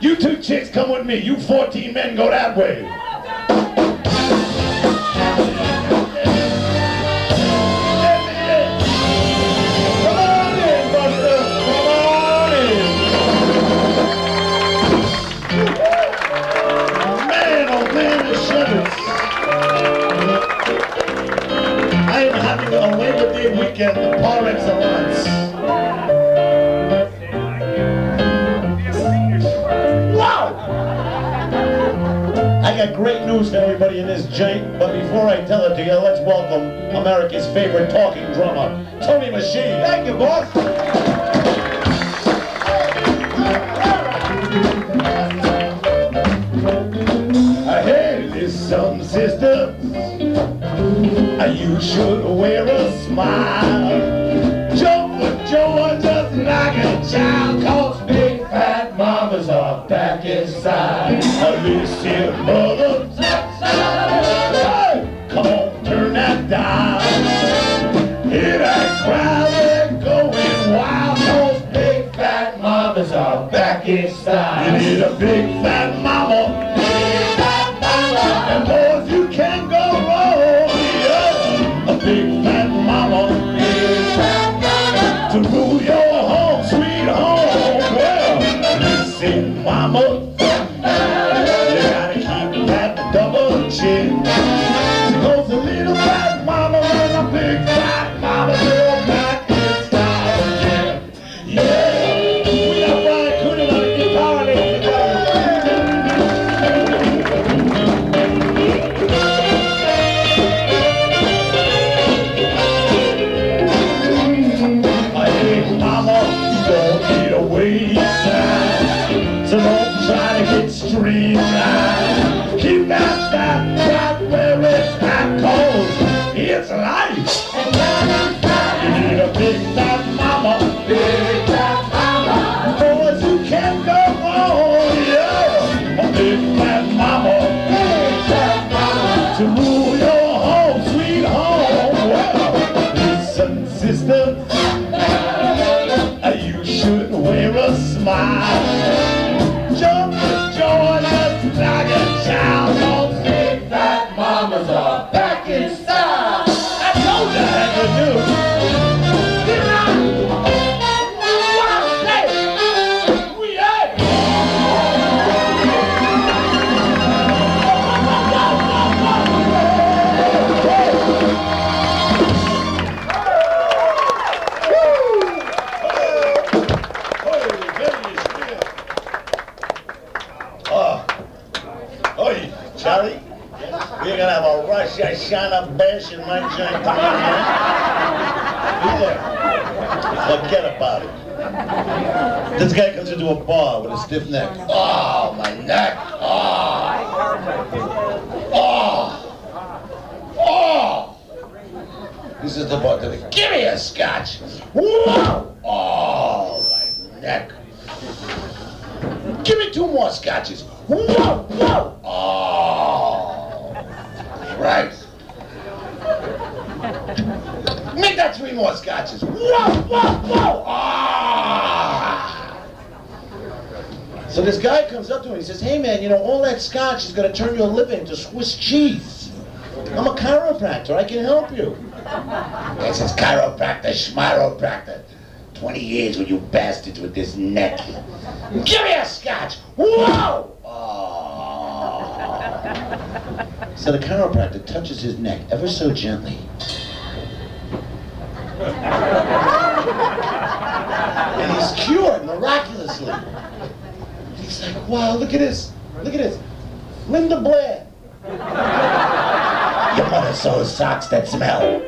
You two chicks come with me. You 14 men go that way. The. Oh, I am having a Labor Day weekend par excellence. Wow! Got great news for everybody in this joint, but before I tell it to you, let's welcome America's favorite talking drummer, Tony Machine. Thank you, boss. Hey, listen, sister, you should wear a smile. With joy just like a child, Hear that crowd, they're going wild, cause big fat mamas are back inside. You need a big fat mama. Mama, don't need a wayside. So don't try to get streamlined. Charlie, we're gonna have a Rosh Hashanah bash in my joint tomorrow. Forget about it. This guy comes into a bar with a stiff neck. Oh, my neck. Oh. Oh. Oh. Says to the bartender, give me a scotch. Whoa. Oh, my neck. Give me two more scotches. Whoa, whoa. Oh, right. Make that three more scotches. Whoa, whoa, whoa. Ah. So this guy comes up to me And he says, "Hey man, you know all that scotch is going to turn your liver into Swiss cheese. I'm a chiropractor. I can help you." This is chiropractor, schmiropractor. 20 years with you bastards with this neck. Give me a scotch! Whoa! Oh. So the chiropractor touches his neck ever so gently. And he's cured miraculously. He's like, wow, look at this. Look at this. Linda Blair. Your mother sews socks that smell.